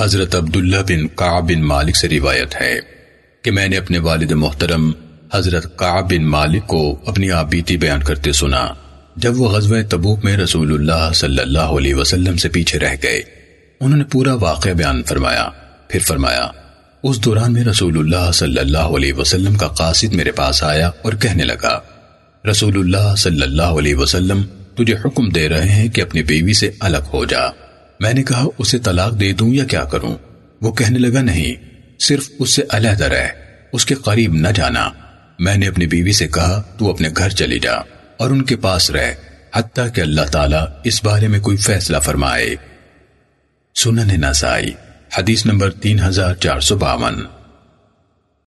حضرت عبداللہ بن قعب بن مالک سے روایت ہے کہ میں نے اپنے والد محترم حضرت قعب بن مالک کو اپنی آپ بیتی بیان کرتے سنا جب وہ غزوہ تبوک میں رسول اللہ صلی اللہ علیہ وسلم سے پیچھے رہ گئے۔ انہوں نے پورا واقعہ بیان فرمایا۔ پھر فرمایا، اس دوران میں رسول اللہ صلی اللہ علیہ وسلم کا قاصد میرے پاس آیا اور کہنے لگا، رسول اللہ صلی اللہ علیہ وسلم تجھے حکم دے رہے ہیں کہ اپنی بیوی سے الگ ہو جا۔ میں نے کہا، اسے طلاق دے دوں یا کیا کروں؟ وہ کہنے لگا، نہیں، صرف اس سے علیحدہ رہ، اس کے قریب نہ جانا۔ میں نے اپنی بیوی سے کہا، تو اپنے گھر چلی جا اور ان کے پاس رہ، حتیٰ کہ اللہ تعالیٰ اس بارے میں کوئی فیصلہ فرمائے۔ سنن نسائی، حدیث نمبر تین ہزار چار سو باون۔